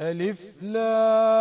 ألف لام.